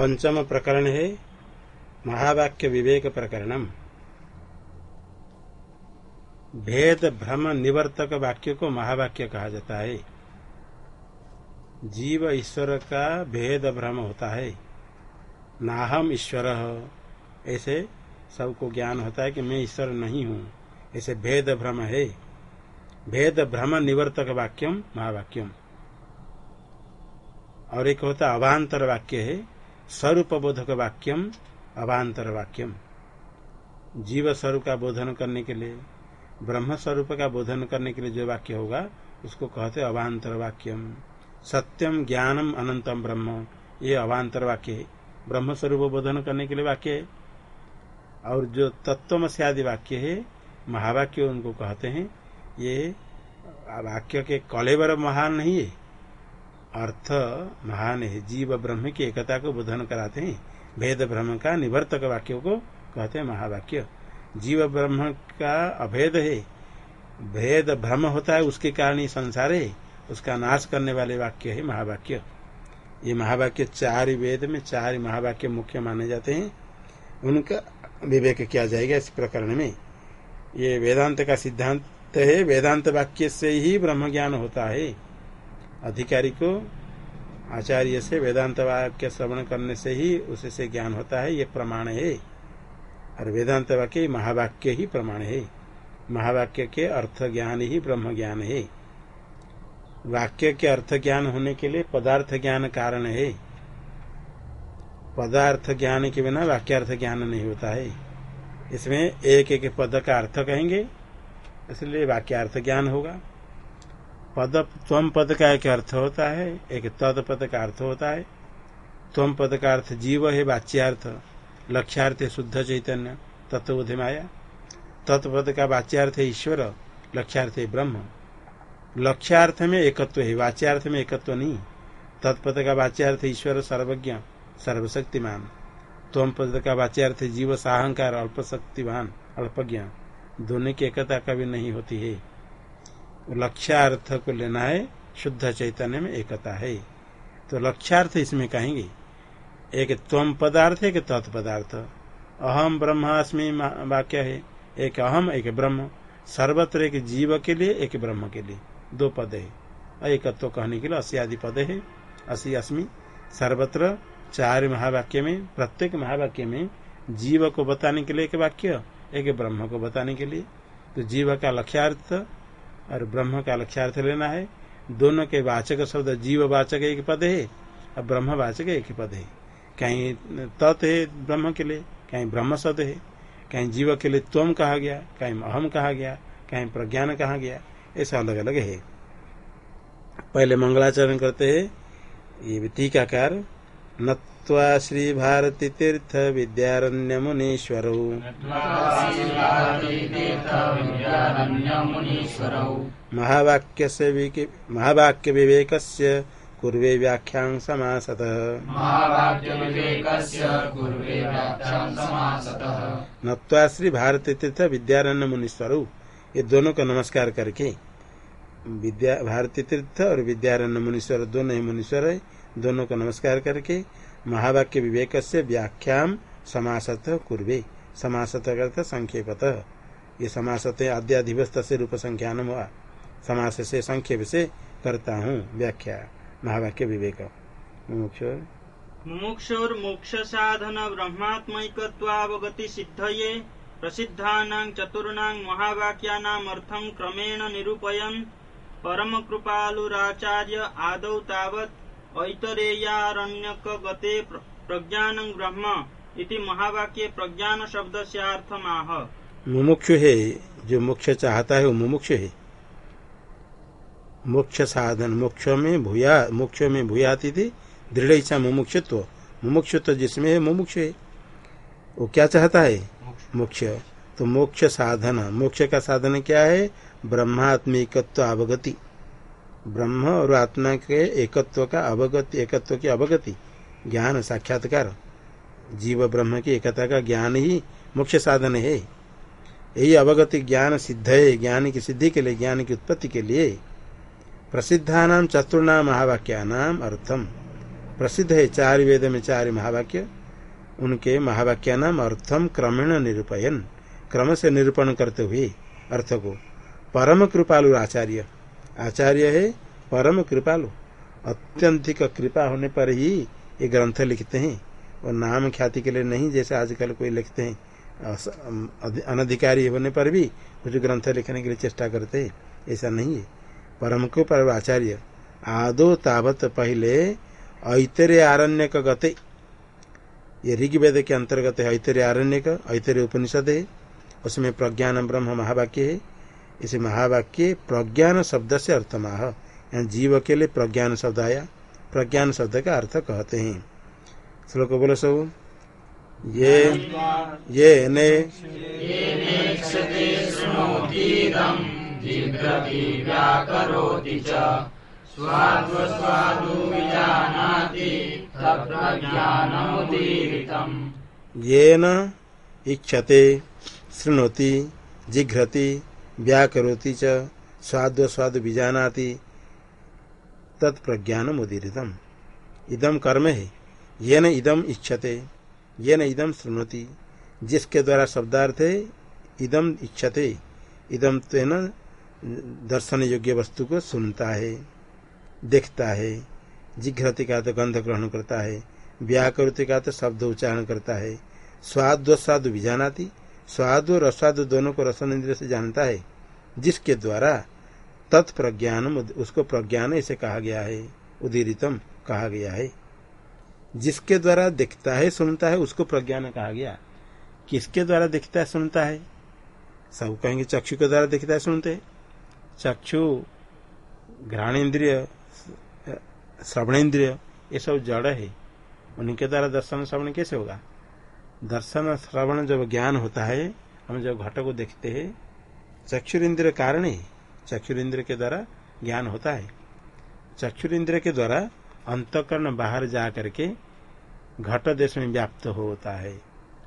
पंचम प्रकरण है, महावाक्य विवेक प्रकरणम। भेद भ्रम निवर्तक वाक्य को महावाक्य कहा जाता है। जीव ईश्वर का भेद भ्रम होता है। नाहम ईश्वर, ऐसे सबको ज्ञान होता है कि मैं ईश्वर नहीं हूँ, ऐसे भेद भ्रम है। भेद भ्रम निवर्तक वाक्यम, महावाक्यम। और एक होता अभांतर वाक्य है स्वरूप बोधक वाक्यम अभांतर वाक्यम जीव स्वरूप का बोधन करने के लिए ब्रह्म स्वरूप का बोधन करने के लिए जो वाक्य होगा, उसको कहते अभांतर वाक्यम सत्यम ज्ञानम अनंतम ब्रह्म, ये अभांतर वाक्य है। ब्रह्म स्वरूप बोधन करने के लिए वाक्य है। और जो तत्व आदि वाक्य है, महावाक्य उनको कहते हैं। ये वाक्य के कलेवर महान नहीं है। अर्थ महान है। जीव ब्रह्म की एकता को बोधन कराते हैं। भेद ब्रह्म का निवर्तक वाक्य को कहते हैं महावाक्य। जीव ब्रह्म का अभेद है। भेद भ्रम होता है, उसके कारण ही संसार है। उसका नाश करने वाले वाक्य है महावाक्य। ये महावाक्य चार वेद में चार महावाक्य मुख्य माने जाते हैं। उनका विवेक किया जाएगा इस प्रकरण में। ये वेदांत का सिद्धांत है। वेदांत वाक्य से ही ब्रह्म ज्ञान होता है। अधिकारी को आचार्य से वेदांत वाक्य श्रवण करने से ही उससे ज्ञान होता है, ये प्रमाण है। और वेदांत वाक्य महावाक्य ही प्रमाण है। महावाक्य के अर्थ ज्ञान ही ब्रह्म ज्ञान है। वाक्य के अर्थ ज्ञान होने के लिए पदार्थ ज्ञान कारण है। पदार्थ ज्ञान के बिना वाक्यार्थ ज्ञान नहीं होता है। इसमें एक एक पद का अर्थ कहेंगे, इसलिए वाक्यार्थ ज्ञान होगा। पद त्वम पद का एक अर्थ होता है, एक तद पद का अर्थ होता है। त्वम पद का अर्थ जीव है, वाच्यार्थ, लक्ष्यार्थ है, शुद्ध चैतन्य, तत्वबोधि माया। तत्पद का वाच्यार्थ है ईश्वर, लक्ष्यार्थ है ब्रह्म। लक्ष्यार्थ में एकत्व है, वाच्यार्थ में एकत्व नहीं। तत्पद का वाच्यार्थ ईश्वर, सर्वज्ञ, सर्वशक्तिमान। तोम पद का वाच्यार्थ जीव, साहंकार अल्प शक्तिवान अल्पज्ञ। दोनों की एकता कभी नहीं होती है। लक्ष्यार्थ को लेना है शुद्ध चैतन्य में एकता है। तो लक्ष्यार्थ इसमें कहेंगे, एक त्वम पदार्थ, एक तत्पदार्थ अहम ब्रह्मास्मि वाक्य है। एक अहम, एक ब्रह्म। सर्वत्र एक जीव के लिए, एक ब्रह्म के लिए। दो पद है। एकत्व कहने के लिए असी आदि पद है। असी अस्मि। सर्वत्र चार महावाक्य में, प्रत्येक महावाक्य में जीव को बताने के लिए एक वाक्य, एक ब्रह्म को बताने के लिए। तो जीव का लक्ष्यार्थ और ब्रह्म का लक्ष्यार्थ लेना है। दोनों के वाचक शब्द जीव वाचक एक पद है और ब्रह्म वाचक एक पद है। कहीं तत् है ब्रह्म के लिए, कहीं ब्रह्म शब्द है, कहीं जीव के लिए त्वम कहा गया, कहीं अहम कहा गया, कहीं प्रज्ञान कहा गया, ऐसा अलग अलग है। पहले मंगलाचरण करते हैं, ये टीकाकार नत्वा महावाक्य विवेक कुर्वे व्याख्या समासत नत्वा श्री भारती तीर्थ विद्यारण्य मुनीश्वर ये दोनों का नमस्कार करके, विद्या भारती तीर्थ और विद्यारण्य मुनीश्वर दोनों ही मुनीश्वर है, दोनों को नमस्कार करके महावाक्य विवेक से व्याख्या समासत कुर्वे। समासत करते संक्षेपत। ये समासत आद्याधिवस्थ से रूप संख्यान हुआ समास से संक्षेप से करता हूँ व्याख्या। महावाक्य विवेक। मुमुक्षोर मोक्ष साधन ब्रह्मात्मकत्वावगति सिद्धये प्रसिद्धानां चतुर्णां महावाक्यानाम् अर्थं क्रमेण निरूपयन्। परम कृपालुराचार्य आदौ तावत् ऐतरेयारण्यक गते प्रज्ञान ब्रह्म इति महावाक्य प्रज्ञान शब्द से अर्थमाह। मुमुक्षु है जो मोक्ष चाहता है वो मुमुक्ष है। मोक्ष साधन मोक्ष में भूया मोक्ष में भूयाती थी दृढ़ इच्छा मुमुक्षुत्व। मुमुक्षुत्व जिसमें है मुमुक्ष है। वो क्या चाहता है? मोक्ष। तो मोक्ष साधन मोक्ष का साधन क्या है? ब्रह्मात्मिकत्व अवगति। ब्रह्म और आत्मा के एकत्व का अवगति, एकत्व की अवगति, ज्ञान, साक्षात्कार। जीव ब्रह्म की एकता का ज्ञान ही मुख्य साधन है। यही अवगति ज्ञान सिद्ध है, ज्ञान की सिद्धि के लिए, ज्ञान की उत्पत्ति के लिए। प्रसिद्धानाम चतुर्णाम महावाक्यानाम अर्थम। प्रसिद्ध है चार वेद में चार महावाक्य। उनके महावाक्य नाम अर्थम क्रमेण निरूपयन। क्रम से निरूपण करते हुए अर्थ को। परम कृपालु आचार्य। आचार्य है, परम कृपालु। अत्यंतिक कृपा होने पर ही ये ग्रंथ लिखते हैं। और नाम ख्याति के लिए नहीं, जैसे आजकल कोई लिखते हैं। अनधिकारी होने पर भी कुछ ग्रंथ लिखने के लिए चेष्टा करते हैं। ऐसा नहीं है। परम को पर आचार्य। आदो तावत पहले ऐतरे आरण्य का गते। ये ऋग्वेद के अंतर्गत है ऐतरे आरण्य का ऐतरे उपनिषद है। उसमें प्रज्ञान ब्रह्म महावाक्य है। इस महावाक्य प्रज्ञान शब्द से अर्थ माह जीव के लिए प्रज्ञान शब्द आया। प्रज्ञान शब्द का अर्थ कहते हैं। श्लोक बोलो सब। ये ये ने ये न इच्छते, शृणोति, जिघ्रति व्याकरोति च स्वाद स्वाद तत्प्रज्ञान मुदीरितम इदम कर्म है ये न इदम इच्छते ये न इदम शृणोति। जिसके द्वारा शब्दार्थ है, इदम इच्छते इदम तेन दर्शन योग्य वस्तु को सुनता है, देखता है जिघ्रति का तो गंध ग्रहण करता है व्याकृति का तो शब्द उच्चारण करता है स्वाद स्वाद बीजानाती स्वाद और अस्वाद दोनों को रसन इंद्र से जानता है जिसके द्वारा तत्प्रज्ञान उसको प्रज्ञान इसे कहा गया है, उदीरितम कहा गया है। जिसके द्वारा दिखता है, सुनता है, उसको प्रज्ञान कहा गया। किसके द्वारा दिखता है, सुनता है? सब कहेंगे चक्षु के द्वारा दिखता है, सुनते चक्षु घ्राण इंद्रिय श्रवण इंद्रिय ये सब जड़ है। उनके द्वारा दर्शन श्रवण कैसे होगा? दर्शन श्रवण जब ज्ञान होता है, हम जब घट को देखते हैं चक्षुर इंद्र कारण ही। चक्षुर इंद्र के द्वारा ज्ञान होता है। चक्षुर इंद्र के द्वारा अंतकरण बाहर जा करके घट देश में व्याप्त होता है।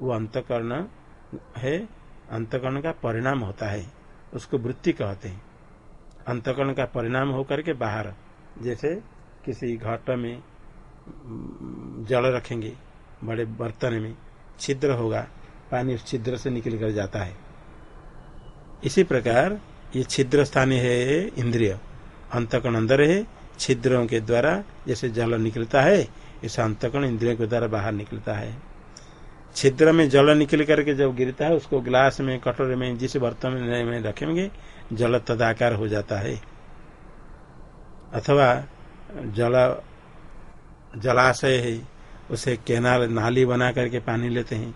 वो अंतकरण है, अंतकरण का परिणाम होता है। उसको वृत्ति कहते हैं। अंतकरण का परिणाम होकर के बाहर, जैसे किसी घट में जल रखेंगे, बड़े बर्तन में, छिद्र होगा, पानी उस छिद्र से निकल कर जाता है। इसी प्रकार ये छिद्र स्थान है इंद्रिय। अंतकण अंदर है, छिद्रों के द्वारा जैसे जल निकलता है इस अंतकण इंद्रियों के द्वारा बाहर निकलता है। छिद्र में जल निकल करके जब गिरता है, उसको ग्लास में, कटोरे में, जिस बर्तन में रखेंगे, जल तदाकार हो जाता है। अथवा जल, जलाशय है, उसे केनाल नाली बना करके पानी लेते हैं,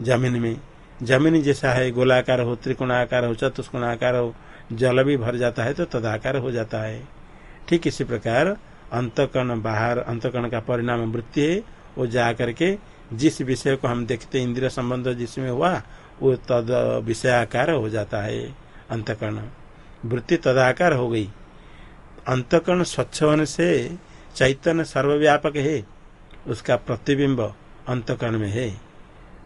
ज़मीन में। ज़मीन जैसा है, गोलाकार हो, त्रिकोणाकार हो, चतुष्कोणाकार हो, जल भी भर जाता है तो तदाकार हो जाता है। ठीक इसी प्रकार अंतकर्ण बाहर अंतकर्ण का परिणाम वृत्ति है, वो जा करके जिस विषय को हम देखते इंद्रिय संबंध जिसमें हुआ, वो तद विषयाकार हो जाता है अंतकर्ण वृत्ति तदाकार हो गई। अंतकर्ण स्वच्छ होने से चैतन्य सर्वव्यापक है, उसका प्रतिबिंब अंतकर्ण में है।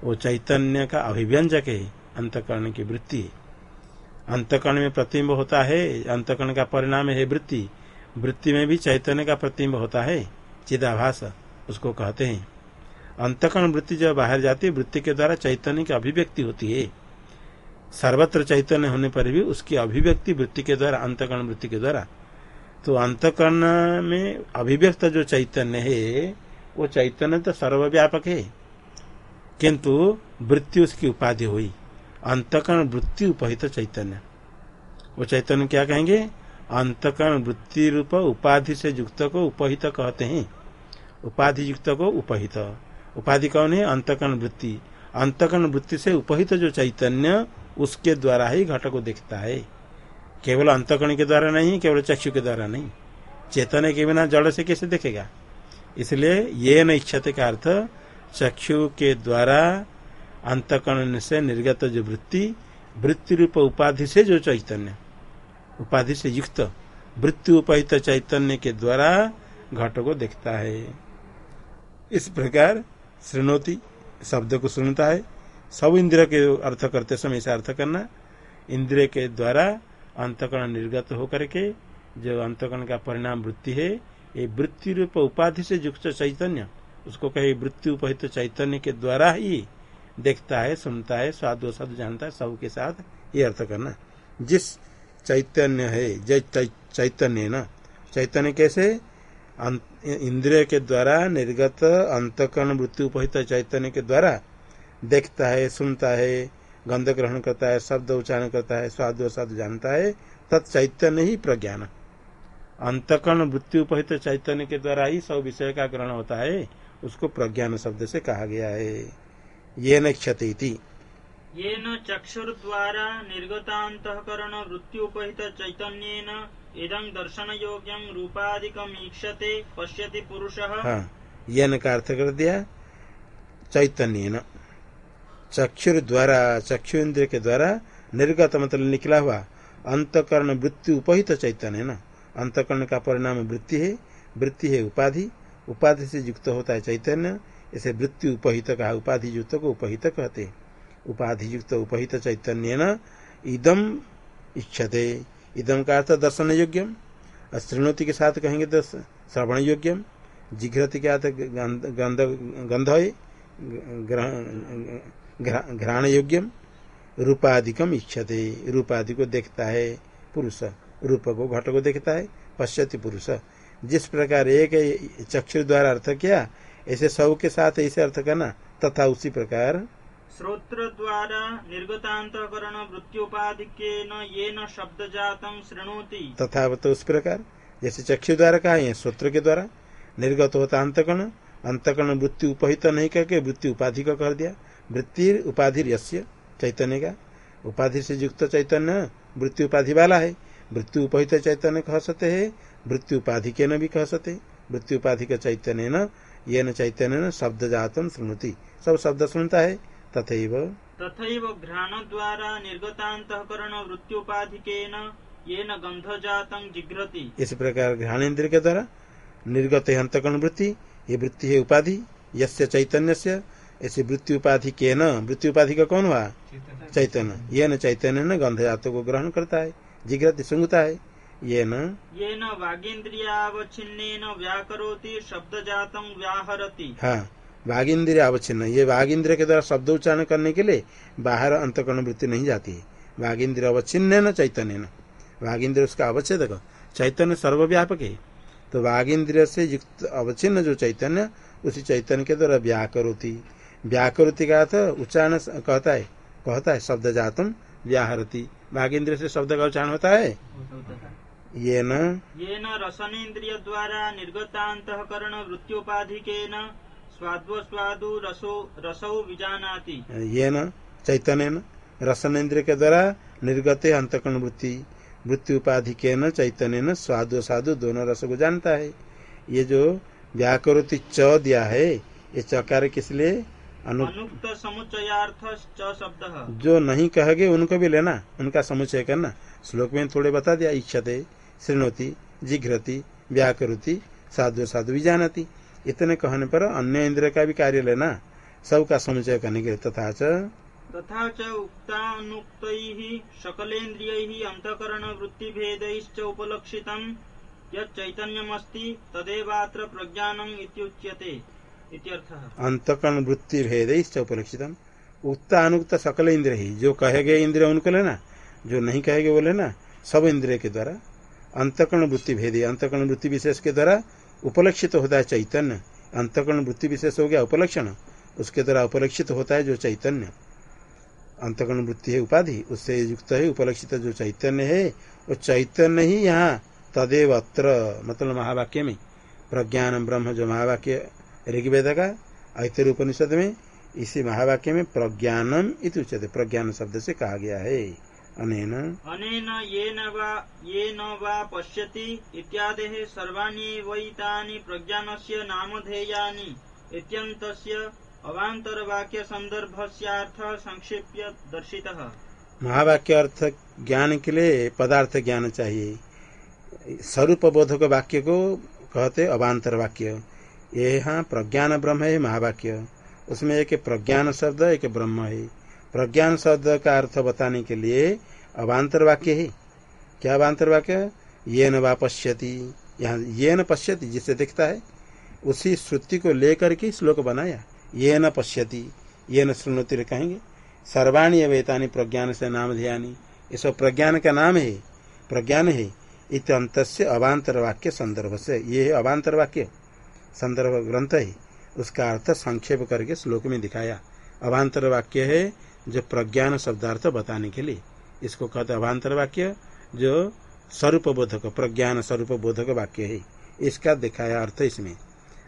वो चैतन्य का अभिव्यंजक है, अंतकरण की वृत्ति। अंतकरण में प्रतिम्ब होता है, अंतकरण का परिणाम है वृत्ति। वृत्ति में भी चैतन्य का प्रतिम्ब होता है, चिदाभास, उसको कहते हैं। अंतकरण वृत्ति जब बाहर जाती है, वृत्ति के द्वारा चैतन्य की अभिव्यक्ति होती है। सर्वत्र चैतन्य होने पर भी उसकी अभिव्यक्ति वृत्ति के द्वारा, अंतकरण वृत्ति के द्वारा। तो अंतकरण में अभिव्यक्त जो चैतन्य है, वो चैतन्य तो सर्वव्यापक है। किंतु वृत्ति उसकी उपाधि हुई। अंतकरण वृत्ति उपहित चैतन्य। वो चैतन्य क्या कहेंगे? अंतकरण वृत्ति रूप उपाधि से युक्त को उपहित कहते हैं। उपाधि युक्त को उपहित। उपाधि कौन है? अंतकरण वृत्ति। अंतकरण वृत्ति से उपहित जो चैतन्य, उसके द्वारा ही घट को देखता है। केवल अंतकरण के द्वारा नहीं, केवल चक्षु के द्वारा नहीं। चेतन के बिना जड़ से कैसे देखेगा? इसलिए ये न इच्छते का अर्थ चक्षु के द्वारा अंतकरण से निर्गत जो वृत्ति वृत्ति रूप उपाधि से जो चैतन्य, उपाधि से युक्त वृत्ति उपहित चैतन्य के द्वारा घट को देखता है। इस प्रकार श्रृणोति शब्द को सुनता है। सब इंद्र के अर्थ करते समय से अर्थ करना, इंद्रिय के द्वारा अंतकरण निर्गत होकर के जो अंतकरण का परिणाम वृत्ति है, ये वृत्ति रूप उपाधि से युक्त चैतन्य उसको कहे वृत्ति उपहित चैतन्य के द्वारा ही देखता है, सुनता है स्वाद सद जानता है सब के साथ ये अर्थ करना जिस चैतन्य है, जय चैतन्य न। चैतन्य कैसे? इंद्रिय के द्वारा निर्गत अंतकरण वृत्ति उपहित चैतन्य के द्वारा देखता है, सुनता है, गंध ग्रहण करता है, शब्द उच्चारण करता है स्वाद शब्द जानता है तत्चैतन्य ही प्रज्ञान अंतकरण वृत्ति उपहित चैतन्य के द्वारा ही सब विषय का ग्रहण होता है। उसको प्रज्ञान शब्द से कहा गया है। ये न क्षति ये न चक्षुर्द्वारा निर्गतांतकरण वृत्ति उपहित चैतन्य इदं दर्शन योग्यम रूपाधिकम ईक्षते पश्यति पुरुष। हाँ ये न का अर्थ कर दिया? चैतन्य चक्षुर द्वारा चक्षु इंद्र के द्वारा निर्गत मतलब निकला हुआ। अंतकरण वृत्ति उपहित चैतन्य न? अंतकरण का परिणाम वृत्ति है। वृत्ति है उपाधि। उपाधि से युक्त होता है चैतन्य, इसे वृत्ति उपहित कहा, उपाधि युक्त को उपहित कहते उपाधि युक्त उपहित चैतन्य न इदम इच्छते। इदम का अर्थ दर्शन योग्यम। श्रृणोति के साथ कहेंगे तो श्रवण योग्यम। जिघ्रति के अर्थ गंध घ्राण योग्यम। रूपाधिकम इच्छते। रूपाधि को देखता है पुरुष। रूप को घट को देखता है, पश्यति पुरुष। जिस प्रकार एक चक्षु द्वारा अर्थ किया ऐसे सब के साथ ऐसे अर्थ करना तथा उसी प्रकार श्रोत्र द्वारा निर्गतांतकरण वृत्त्योपाधिक्येन येन शब्द जातम श्रृणोति तथा तो उस प्रकार जैसे चक्षु द्वारा कहा है श्रोत्र के द्वारा निर्गत होता अंतकरण अंतकरण वृत्ति उपहित नहीं करके वृत्ति उपाधि का कर दिया। वृत्ति उपाधि यश्य चैतन्य का। उपाधि से युक्त चैतन्य वृत्ति उपाधि वाला है। वृत्ति उपहित चैतन्य कह सकते है वृत्ति उपाधि के न भी कह सकते वृत्ति उपाधि का चैतन्य न ये न चैतन्य न शब्द जातम सुनती सब शब्द सुनता है तथा तथैव घ्राण द्वारा निर्गतांतकरण वृत्त्योपाधिकेन ये न गंध जातम जिघ्रति इस प्रकार घ्राण इंद्र के द्वारा निर्गत अंतकरण वृत्ति ये वृत्ति है उपाधि यस्य चैतन्य से ऐसे वृत्ति उपाधि के न वृत्ति उपाधि का कौन हुआ? चैतन्य। ये न चैतन्य। न गंध जातों को ग्रहण करता है जिग्रति सुंगता है। ये न ये न व्याकरोति शब्द जातम व्याहरती। हाँ वागिंद्रिय अवच्छिन्न ये वागिंद्रिय के द्वारा शब्द उच्चारण करने के लिए बाहर अंतकरण वृत्ति नहीं जाती। है वागिंद्रिय अवच्छिन्न न चैतन्य न वागिंद्रिय उसका अवच्छेद चैतन्य सर्वव्यापक है। तो वागिंद्रिय से युक्त अवच्छिन्न जो चैतन्य उसी चैतन्य के द्वारा व्याकरोति। व्याकरोती का अर्थ उच्चारण कहता है। कहता है शब्द जातम व्याहरती। भागेंद्र से शब्द का उच्चारण होता है। ये न ये न रसनेन्द्रिय द्वारा निर्गतांतकरण वृत्तियोपाधि के न स्वादु रसो रसो विजानाति। ये न चैतन्य न रसनेन्द्रिय के द्वारा निर्गत अंतकरण वृत्ति वृत्ति उपाधि के न चैतन्य न स्वादु साधु दोनों रस को जानता है। ये जो व्याकृति च दिया है ये चकार किस लिए? अनुक्त समुचयार्थ शब्द। जो नहीं कहेगे उनको भी लेना उनका समुचय करना। श्लोक में थोड़े बता दिया इच्छते श्रृणोती जिघ्रति व्याकृति साधु साधु भी जानती। इतने कहने पर अन्य इंद्र का भी कार्य लेना सबका समुचय करने के लिए तथा च। तथा च उक्तानुक्त सकलेन्द्रिय अंतकरण वृत्ति भेद उपलक्षित यैतन्यमस्ति तदेवात्र प्रज्ञानम इत्युच्यते अंतकरण वृत्ति भेद उपलक्षित उक्त अनुक्त सकल इंद्र ही जो कहे गए इंद्र उनको लेना। जो नहीं कहेगे बोले ना, सब इंद्रिय के द्वारा, अंतकरण वृत्ति भेद, अंतकरण वृत्ति विशेष के द्वारा उपलक्षित होता है चैतन्य। अंतकरण वृत्ति विशेष हो गया उपलक्षण, उसके द्वारा उपलक्षित होता है जो चैतन्य। अंतकरण वृत्ति है उपाधि, उससे युक्त है, उपलक्षित जो चैतन्य है, वो चैतन्य ही यहाँ तदेव अत्र मतलब महावाक्य में, प्रज्ञान ब्रह्म जो महावाक्य ऋग्वेद का ऐतर उपनिषद में, इसी महावाक्य में प्रज्ञानम इति उच्चते प्रज्ञान शब्द से कहा गया है। अनेन। अनेन ये न वा ये न वा पश्यति इत्यादि सर्वाणि वैतानि प्रज्ञानस्य नामधेयानि। इत्यन्तस्य अवान्तर वाक्य संदर्भस्यार्थ संक्षिप्य दर्शितः। महावाक्य अर्थ ज्ञान के लिए पदार्थ ज्ञान चाहिए। स्वरूप बोधक वाक्य को कहते अवान्तर वाक्य यहाँ प्रज्ञान ब्रह्म है महावाक्य। उसमें एक प्रज्ञान शब्द एक ब्रह्म है। प्रज्ञान शब्द का अर्थ बताने के लिए अवान्तर वाक्य है। क्या अवान्तर वाक्य ये न पश्यति। यहाँ ये न पश्यति, जिसे दिखता है, उसी श्रुति को लेकर के श्लोक बनाया। ये न पश्यति। ये न सुनति कहेंगे, सर्वाणी वेतानी प्रज्ञान से नाम ध्यानी। ये सब प्रज्ञान का नाम है, प्रज्ञान है। इत अंत से अवान्तर वाक्य संदर्भ से ये है अवान्तर वाक्य संदर्भ ग्रंथ है। उसका अर्थ संक्षेप करके श्लोक में दिखाया। अभांतर वाक्य है जो प्रज्ञान शब्दार्थ बताने के लिए। इसको कहते अभांतर वाक्य, जो स्वरूप बोधक प्रज्ञान स्वरूप बोधक वाक्य है। इसका दिखाया अर्थ इसमें।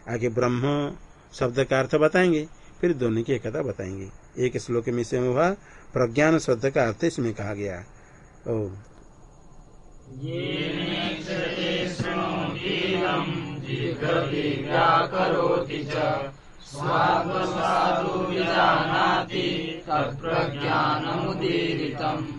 आगे ब्रह्म शब्द का अर्थ बताएँगे, फिर दोनों की एकता बताएँगे। एक श्लोक में से हुआ, प्रज्ञान शब्द का अर्थ इसमें कहा गया। ओ। च। स्वात्मसाधु विजानाति तत्प्रज्ञानमुदीरितम्